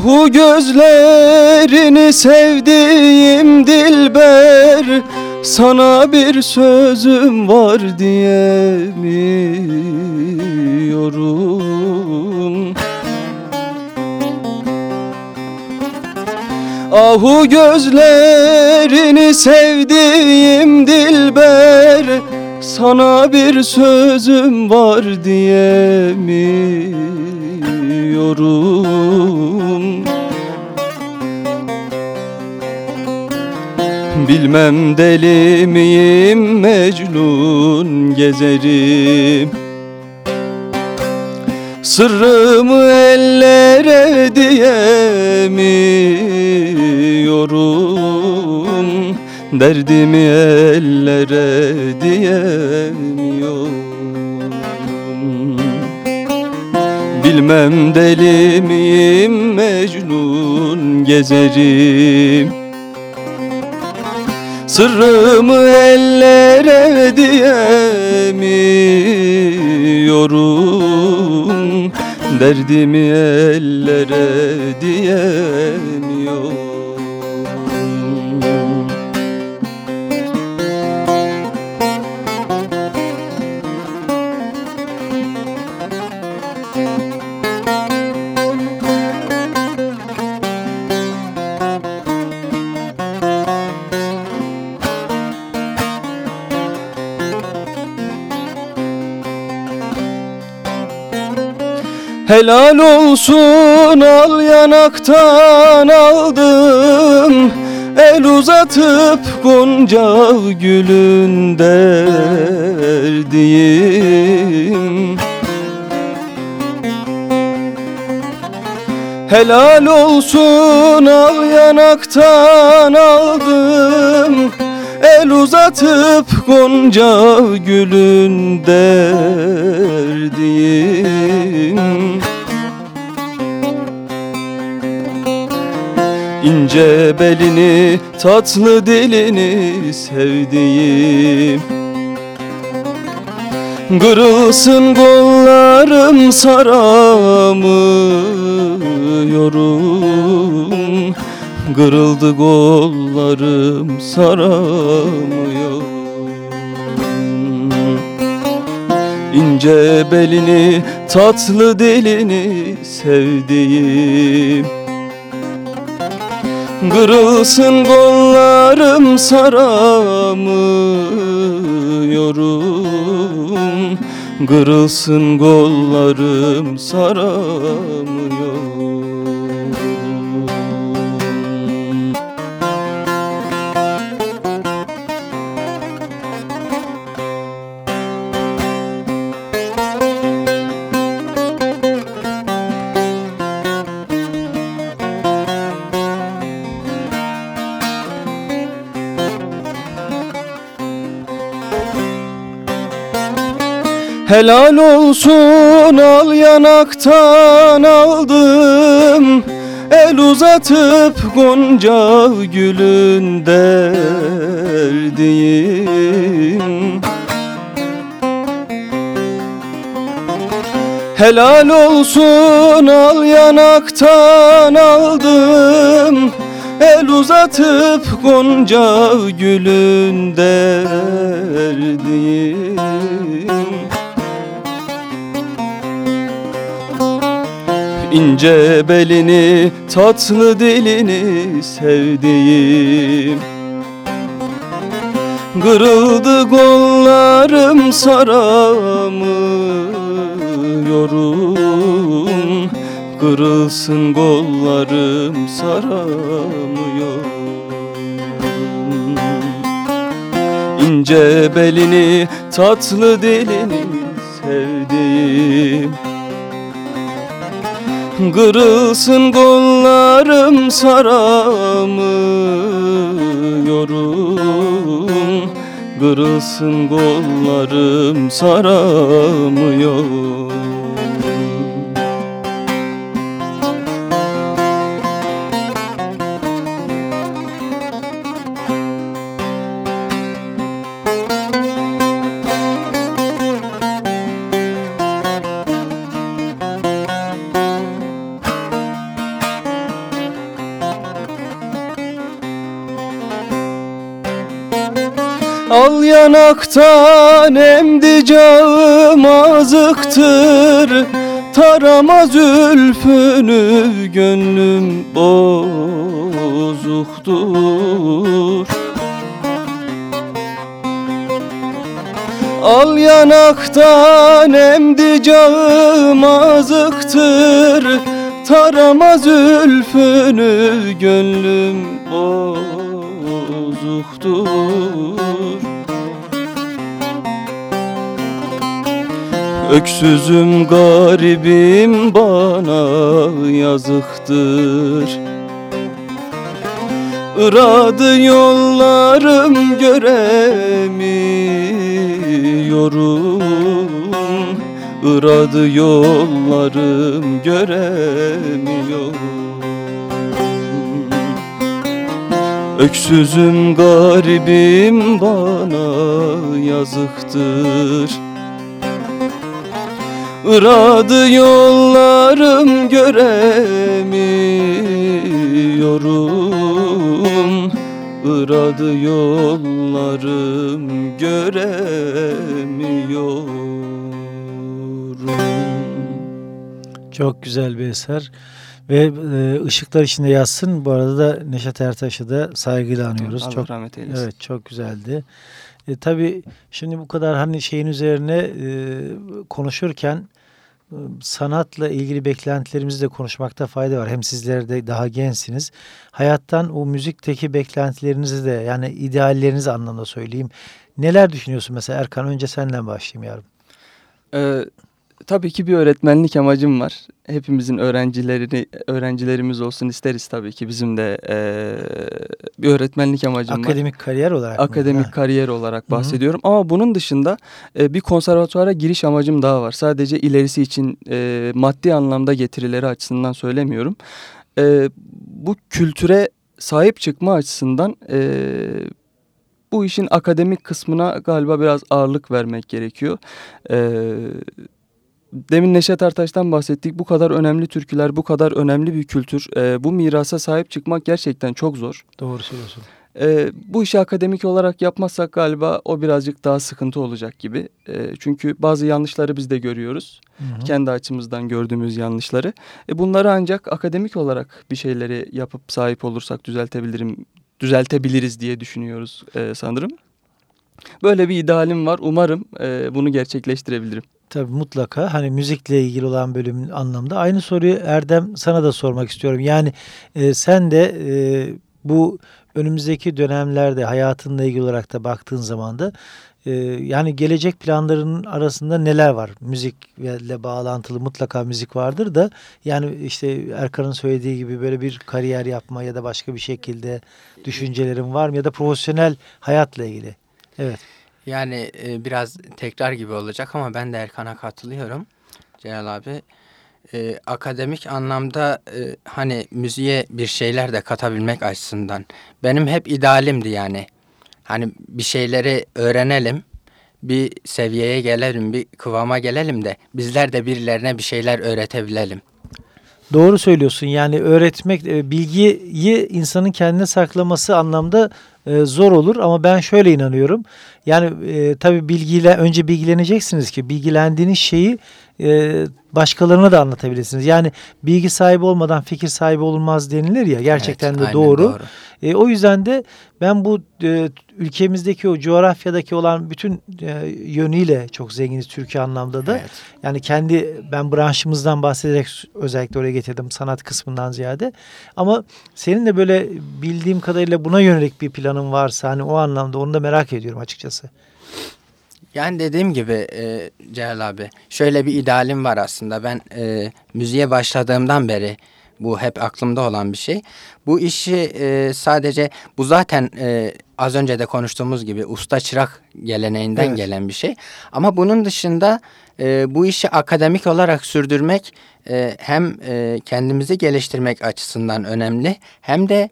Ahu gözlerini sevdiğim Dilber Sana bir sözüm var diyemiyorum. Ahu gözlerini sevdiğim Dilber Sana bir sözüm var diyemiyorum Bilmem deli miyim Mecnun gezerim. Sırrımı ellere diyemiyorum. Derdimi ellere diyemiyorum Bilmem deli miyim Mecnun gezerim. Sırrımı ellere diyemiyorum Derdimi ellere diyemiyorum Helal olsun al yanaktan aldım El uzatıp gonca gülün derdiyim Helal olsun al yanaktan aldım El uzatıp gonca gülün derdiyim İnce belini tatlı dilini sevdiğim. Kırılsın kollarım saramıyorum. Kırıldı kollarım saramıyorum. İnce belini tatlı dilini sevdiğim Kırılsın kollarım saramıyorum. Kırılsın kollarım saramıyorum Helal olsun al yanaktan aldım. El uzatıp gonca gülün derdiyim. Helal olsun al yanaktan aldım. El uzatıp gonca gülün derdiyim İnce belini, tatlı dilini sevdiğim. Kırıldı kollarım saramıyorum. Kırılsın kollarım saramıyorum. İnce belini, tatlı dilini sevdiğim Kırılsın kollarım saramıyorum. Kırılsın kollarım saramıyorum yanaktan emdi cağım azıktır Tarama zülfünü gönlüm bozuktur. Al yanaktan emdi cağım azıktır Tarama zülfünü gönlüm bozuktur Öksüzüm garibim bana yazıktır. Iradı yollarım göremiyorum. Iradı yollarım göremiyorum. Öksüzüm garibim bana yazıktır Iradı yollarım göremiyorum Iradı yollarım göremiyorum Çok güzel bir eser. Ve e, ışıklar içinde yazsın. Bu arada da Neşet Ertaş'ı da saygıyla anıyoruz. Allah çok rahmet eylesin. Evet çok güzeldi. E, tabii şimdi bu kadar hani şeyin üzerine e, konuşurken e, sanatla ilgili beklentilerimizi de konuşmakta fayda var. Hem sizler de daha gençsiniz. Hayattan o müzikteki beklentilerinizi de yani ideallerinizi anlamda söyleyeyim. Neler düşünüyorsun mesela Erkan? Önce senden başlayayım yavrum. Ee, tabii ki bir öğretmenlik amacım var. Hepimizin öğrencilerini öğrencilerimiz olsun isteriz tabii ki bizim de ee, bir öğretmenlik amacım var. Akademik kariyer olarak mı? Akademik Ha. kariyer olarak Hı hı. bahsediyorum. Ama bunun dışında e, bir konservatuara giriş amacım daha var. Sadece ilerisi için e, maddi anlamda getirileri açısından söylemiyorum. E, bu kültüre sahip çıkma açısından e, bu işin akademik kısmına galiba biraz ağırlık vermek gerekiyor. E, demin Neşet Ertaş'tan bahsettik. Bu kadar önemli türküler, bu kadar önemli bir kültür. e, bu mirasa sahip çıkmak gerçekten çok zor. Doğru söylüyorsun. Ee, bu işi akademik olarak yapmazsak galiba o birazcık daha sıkıntı olacak gibi. Ee, çünkü bazı yanlışları biz de görüyoruz. Hı hı. Kendi açımızdan gördüğümüz yanlışları. E bunları ancak akademik olarak bir şeyleri yapıp sahip olursak düzeltebilirim, düzeltebiliriz diye düşünüyoruz e, sanırım. Böyle bir idealim var. Umarım e, bunu gerçekleştirebilirim. Tabii mutlaka hani müzikle ilgili olan bölümün anlamda. Aynı soruyu Erdem sana da sormak istiyorum. Yani e, sen de e, bu önümüzdeki dönemlerde hayatınla ilgili olarak da baktığın zaman da e, yani gelecek planlarının arasında neler var? Müzikle bağlantılı mutlaka müzik vardır da yani işte Erkan'ın söylediği gibi böyle bir kariyer yapma ya da başka bir şekilde düşüncelerin var mı? Ya da profesyonel hayatla ilgili. Evet. Yani e, biraz tekrar gibi olacak ama ben de Erkan'a katılıyorum. Celal abi. E, akademik anlamda e, hani müziğe bir şeyler de katabilmek açısından. Benim hep idealimdi yani. Hani bir şeyleri öğrenelim, bir seviyeye gelelim, bir kıvama gelelim de bizler de birilerine bir şeyler öğretebilelim. Doğru söylüyorsun. Yani öğretmek, e, bilgiyi insanın kendine saklaması anlamda e, zor olur ama ben şöyle inanıyorum. Yani e, tabii bilgiyle önce bilgileneceksiniz ki bilgilendiğiniz şeyi e, başkalarına da anlatabilirsiniz. Yani bilgi sahibi olmadan fikir sahibi olunmaz denilir ya gerçekten Evet, de doğru. doğru. E, o yüzden de ben bu e, ülkemizdeki o coğrafyadaki olan bütün e, yönüyle çok zenginiz Türkiye anlamda da. Evet. Yani kendi ben branşımızdan bahsederek özellikle oraya getirdim sanat kısmından ziyade. Ama senin de böyle bildiğim kadarıyla buna yönelik bir planın varsa hani o anlamda onu da merak ediyorum açıkçası. Yani dediğim gibi e, Celal abi şöyle bir idealim var aslında. Ben e, müziğe başladığımdan beri bu hep aklımda olan bir şey. Bu işi e, sadece bu zaten e, az önce de konuştuğumuz gibi usta çırak geleneğinden Evet. gelen bir şey. Ama bunun dışında e, bu işi akademik olarak sürdürmek e, hem e, kendimizi geliştirmek açısından önemli hem de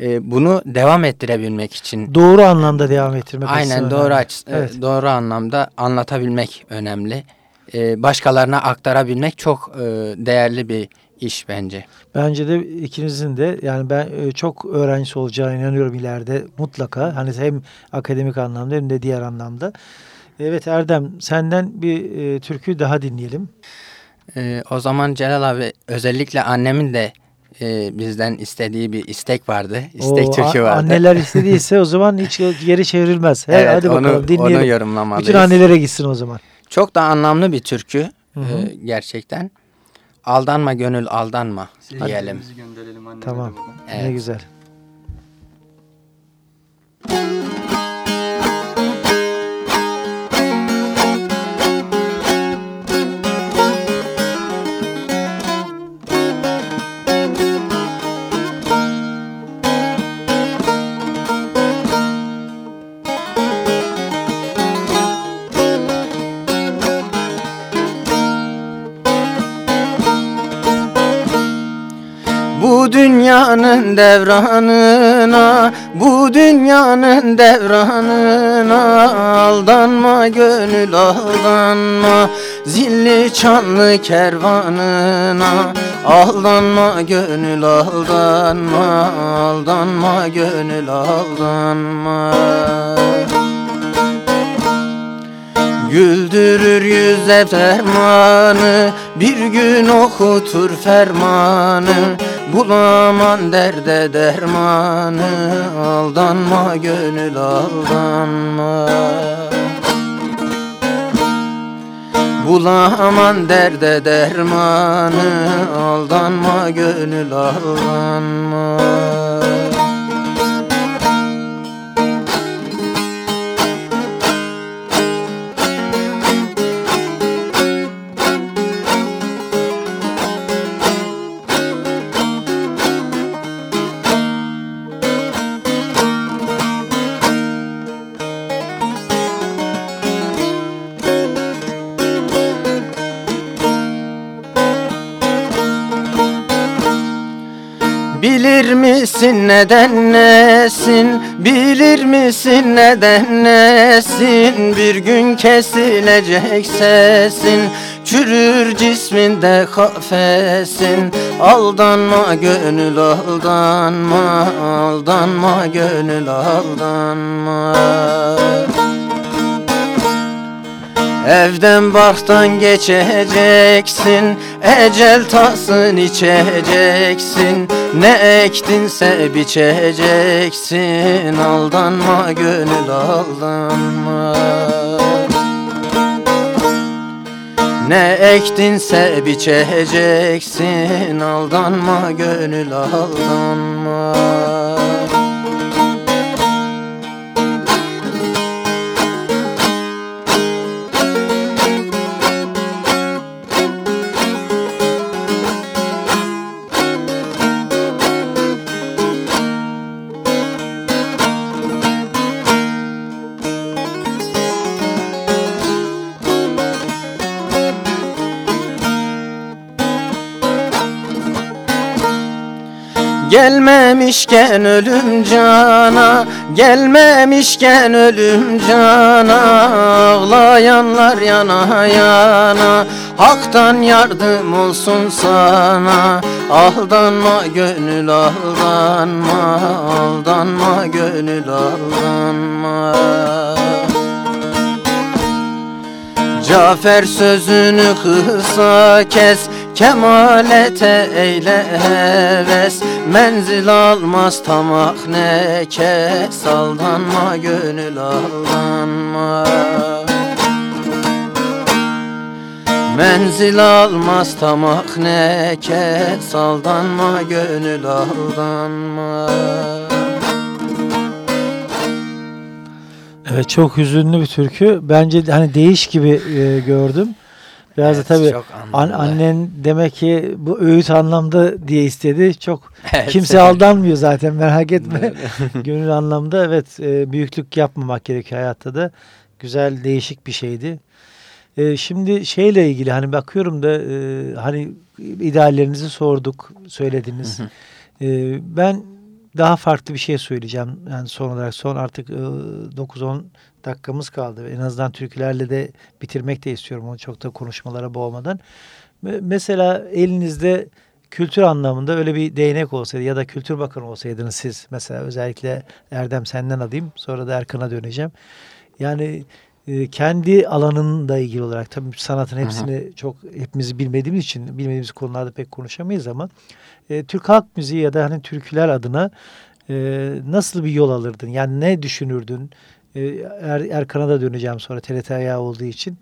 e, bunu devam ettirebilmek için Doğru anlamda devam ettirmek Aynen doğru aç e, Evet. doğru anlamda anlatabilmek önemli. E, başkalarına aktarabilmek çok e, değerli bir iş bence. Bence de ikinizin de yani ben e, çok öğrencisi olacağına inanıyorum ileride mutlaka. Hani hem akademik anlamda hem de diğer anlamda. Evet Erdem senden bir e, türkü daha dinleyelim. E, o zaman Celal abi özellikle annemin de e, bizden istediği bir istek vardı. İstek O, türkü vardı. Anneler istediyse o zaman hiç geri çevrilmez. He, evet, hadi bakalım onu, dinleyelim. onu yorumlamalıyız. Bütün annelere gitsin o zaman. Çok da anlamlı bir türkü Hı hı. e, gerçekten. Aldanma gönül aldanma diyelim. Sevgilerimizi gönderelim annelere Tamam. de buradan. Ne Evet. güzel. Bu dünyanın devranına, bu dünyanın devranına Aldanma gönül aldanma, zilli çanlı kervanına Aldanma gönül aldanma, aldanma gönül aldanma. Güldürür yüze fermanı Bir gün okutur fermanı Bulaman derde dermanı Aldanma gönül aldanma. Bulaman derde dermanı Aldanma gönül aldanma Bilir misin neden nesin? Bilir misin neden nesin? Bir gün kesilecek sesin Çürür cisminde kafesin Aldanma gönül aldanma Aldanma gönül aldanma Evden barktan geçeceksin Ecel tasın içeceksin. Ne ektinse biçeceksin Aldanma gönül aldanma. Ne ektinse biçeceksin Aldanma gönül aldanma Gelmemişken ölüm cana Gelmemişken ölüm cana. Ağlayanlar yana yana Hak'tan yardım olsun sana. Aldanma gönül aldanma Aldanma gönül aldanma. Cafer sözünü kısa kes Kemalete eyle heves. Menzil almaz tamak ne kes. Aldanma gönül aldanma. Menzil almaz tamak ne kes. Aldanma gönül aldanma. Evet çok hüzünlü bir türkü. Bence hani değiş gibi e, gördüm. Biraz Evet, da tabii an- annen demek ki bu öğüt anlamda diye istedi. Çok Evet. kimse aldanmıyor zaten merak etme. Gönül anlamda evet e, büyüklük yapmamak gerekiyor hayatta da. Güzel değişik bir şeydi. E, şimdi şeyle ilgili hani bakıyorum da e, hani ideallerinizi sorduk, söylediniz. E, ben daha farklı bir şey söyleyeceğim. Yani son olarak son artık e, 9-10 dakikamız kaldı. En azından türkülerle de bitirmek de istiyorum onu çok da konuşmalara boğmadan. Me- Mesela elinizde kültür anlamında öyle bir değnek olsaydı ya da kültür bakanı olsaydınız siz mesela özellikle Erdem senden alayım sonra da Erkan'a döneceğim. Yani e, kendi alanınla ilgili olarak tabii sanatın Hı hı. hepsini çok hepimizi bilmediğimiz için bilmediğimiz konularda pek konuşamayız ama e, Türk halk müziği ya da hani türküler adına e, nasıl bir yol alırdın? Yani ne düşünürdün? E, er, Erkan'a da döneceğim sonra TRT ayağı olduğu için.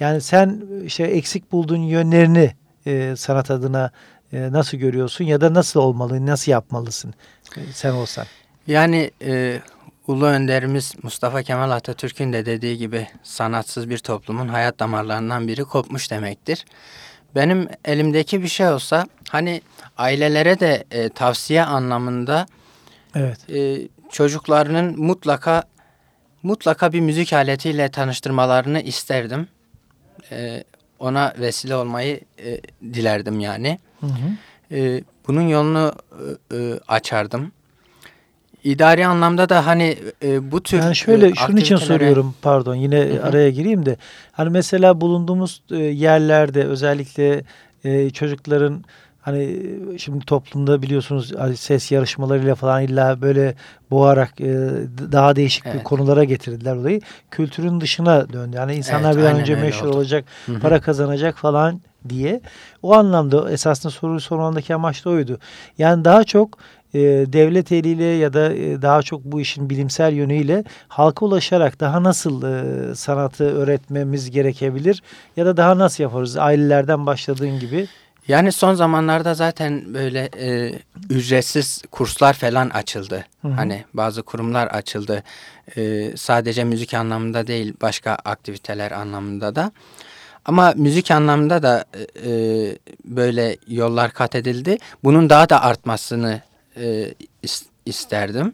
Yani sen işte eksik bulduğun yönlerini e, sanat adına e, nasıl görüyorsun ya da nasıl olmalı, nasıl yapmalısın e, sen olsan? Yani e, Ulu Önderimiz Mustafa Kemal Atatürk'ün de dediği gibi sanatsız bir toplumun hayat damarlarından biri kopmuş demektir. Benim elimdeki bir şey olsa hani ailelere de e, tavsiye anlamında Evet. e, çocuklarının mutlaka mutlaka bir müzik aletiyle tanıştırmalarını isterdim. E, ona vesile olmayı e, dilerdim yani. Hı hı. E, bunun yolunu e, e, açardım. İdari anlamda da hani e, bu tür Yani şöyle e, şunun için soruyorum pardon yine Hı hı. araya gireyim de hani mesela bulunduğumuz e, yerlerde özellikle e, çocukların hani şimdi toplumda biliyorsunuz hani ses yarışmalarıyla falan illa böyle boğarak e, daha değişik bir Evet. konulara getirdiler olayı. Kültürün dışına döndü. Yani insanlar Evet, bir an önce meşhur oldu. olacak, Hı hı. para kazanacak falan diye. O anlamda esasında soruyu sormamdaki amaç da oydu. Yani daha çok e, devlet eliyle ya da e, daha çok bu işin bilimsel yönüyle halka ulaşarak daha nasıl e, sanatı öğretmemiz gerekebilir ya da daha nasıl yaparız ailelerden başladığın gibi. Yani son zamanlarda zaten böyle e, ücretsiz kurslar falan açıldı. Hı hı. Hani bazı kurumlar açıldı. E, sadece müzik anlamında değil başka aktiviteler anlamında da. Ama müzik anlamında da e, böyle yollar kat edildi. Bunun daha da artmasını e, is- isterdim.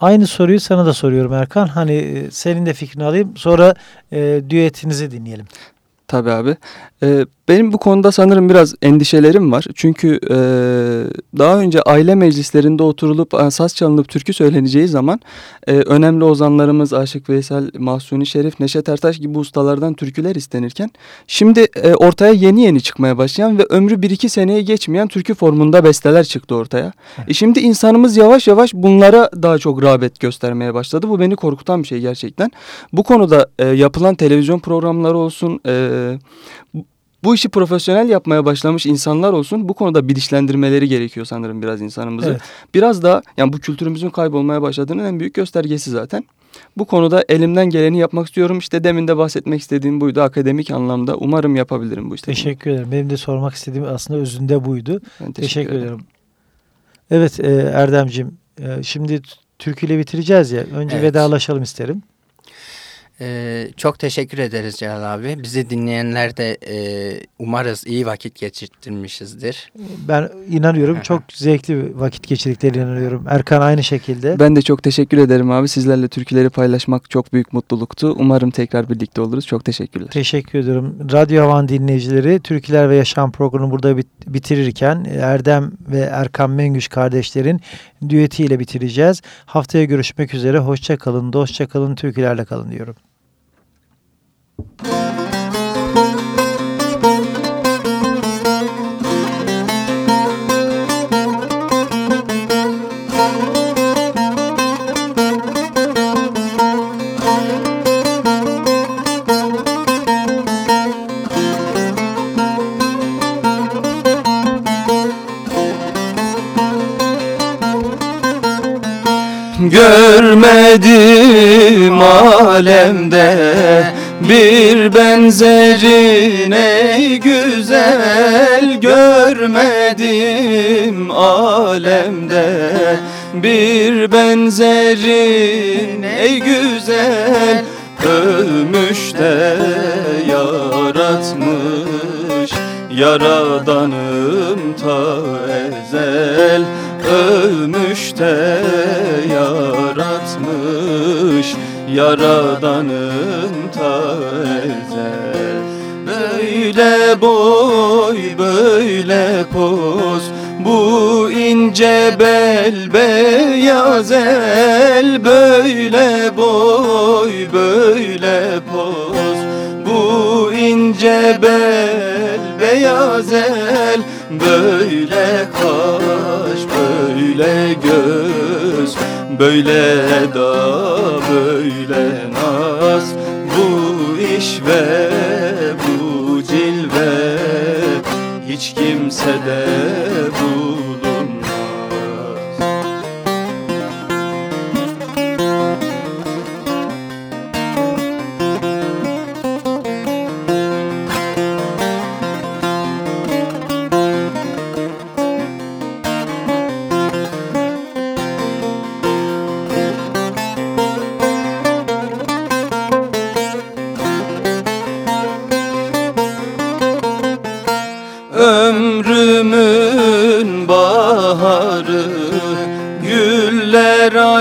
Aynı soruyu sana da soruyorum Erkan. Hani e, senin de fikrini alayım. Sonra e, düetinizi dinleyelim. Tabii abi. Ee, benim bu konuda sanırım biraz endişelerim var. Çünkü e, daha önce aile meclislerinde oturulup e, saz çalınıp türkü söyleneceği zaman e, önemli ozanlarımız Aşık Veysel, Mahsuni Şerif, Neşet Ertaş gibi ustalardan türküler istenirken şimdi e, ortaya yeni yeni çıkmaya başlayan ve ömrü 1-2 seneye geçmeyen türkü formunda besteler çıktı ortaya. E, şimdi insanımız yavaş yavaş bunlara daha çok rağbet göstermeye başladı. Bu beni korkutan bir şey gerçekten. Bu konuda e, yapılan televizyon programları olsun, e, bu- bu işi profesyonel yapmaya başlamış insanlar olsun bu konuda bilinçlendirmeleri gerekiyor sanırım biraz insanımızı. Evet. Biraz da yani bu kültürümüzün kaybolmaya başladığının en büyük göstergesi zaten. Bu konuda elimden geleni yapmak istiyorum. İşte demin de bahsetmek istediğim buydu akademik anlamda. Umarım yapabilirim bu işte. Teşekkür ederim. Benim de sormak istediğim aslında özünde buydu. Ben Teşekkür, ederim. Evet e, Erdemciğim e, şimdi türküyle bitireceğiz ya. Önce Evet. vedalaşalım isterim. Ee, çok teşekkür ederiz Celal abi. Bizi dinleyenler de e, umarız iyi vakit geçirmişizdir. Ben inanıyorum çok zevkli vakit geçirdiklerine inanıyorum. Erkan aynı şekilde. Ben de çok teşekkür ederim abi. Sizlerle türküleri paylaşmak çok büyük mutluluktu. Umarım tekrar birlikte oluruz. Çok teşekkürler. Teşekkür ediyorum. Radyo Havan dinleyicileri Türküler ve Yaşam programını burada bit- bitirirken Erdem ve Erkan Mengüş kardeşlerin düetiyle bitireceğiz. Haftaya görüşmek üzere. Hoşça kalın, dostça kalın, türkülerle kalın diyorum. Görmedim alemde bir benzerin ey güzel Görmedim alemde. Bir benzerin ey güzel Ölmüş de yaratmış. Yaradanım ta ezel Ölmüş de Yaradanım ta ezel Böyle boy böyle poz. Bu ince bel beyaz el. Böyle boy böyle poz. Bu ince bel beyaz el. Böyle kaş böyle göz Böyle da böyle naz. Bu iş ve bu cilve Hiç kimsede bulunmaz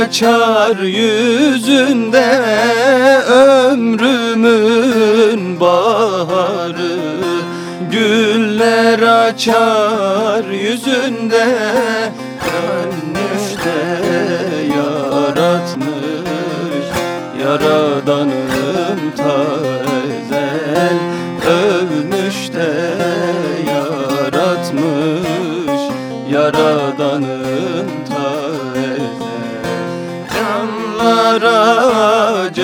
açar yüzünde Ömrümün baharı. Güller açar yüzünde Ölmüş de yaratmış. Yaradanım ta ezel Ölmüş de yaratmış. Yaradanım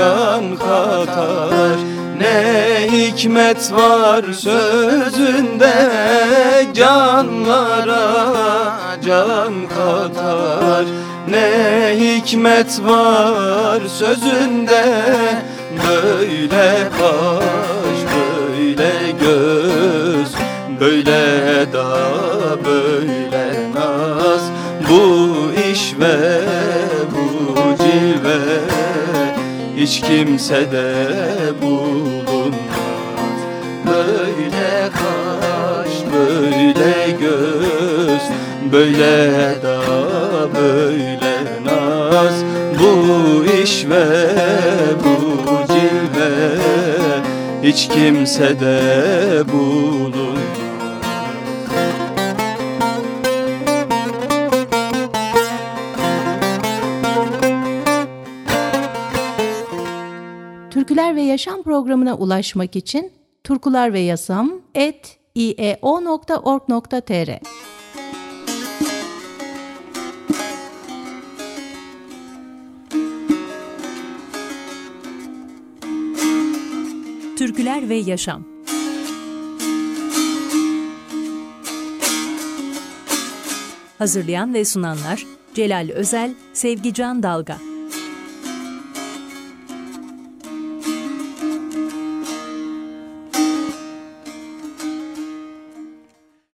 can katar. Ne hikmet var sözünde Canlara can katar. Ne hikmet var sözünde Böyle kaş böyle göz Böyle da böyle naz. Bu iş ve Hiç kimsede bulunmaz. Böyle kaş böyle göz Böyle da böyle naz. Bu iş ve bu cilve Hiç kimsede bulunmaz Yaşam programına ulaşmak için Turkular ve Yasam et ieo.org.tr Türküler ve Yaşam Hazırlayan ve sunanlar Celal Özel, Sevgican Dalga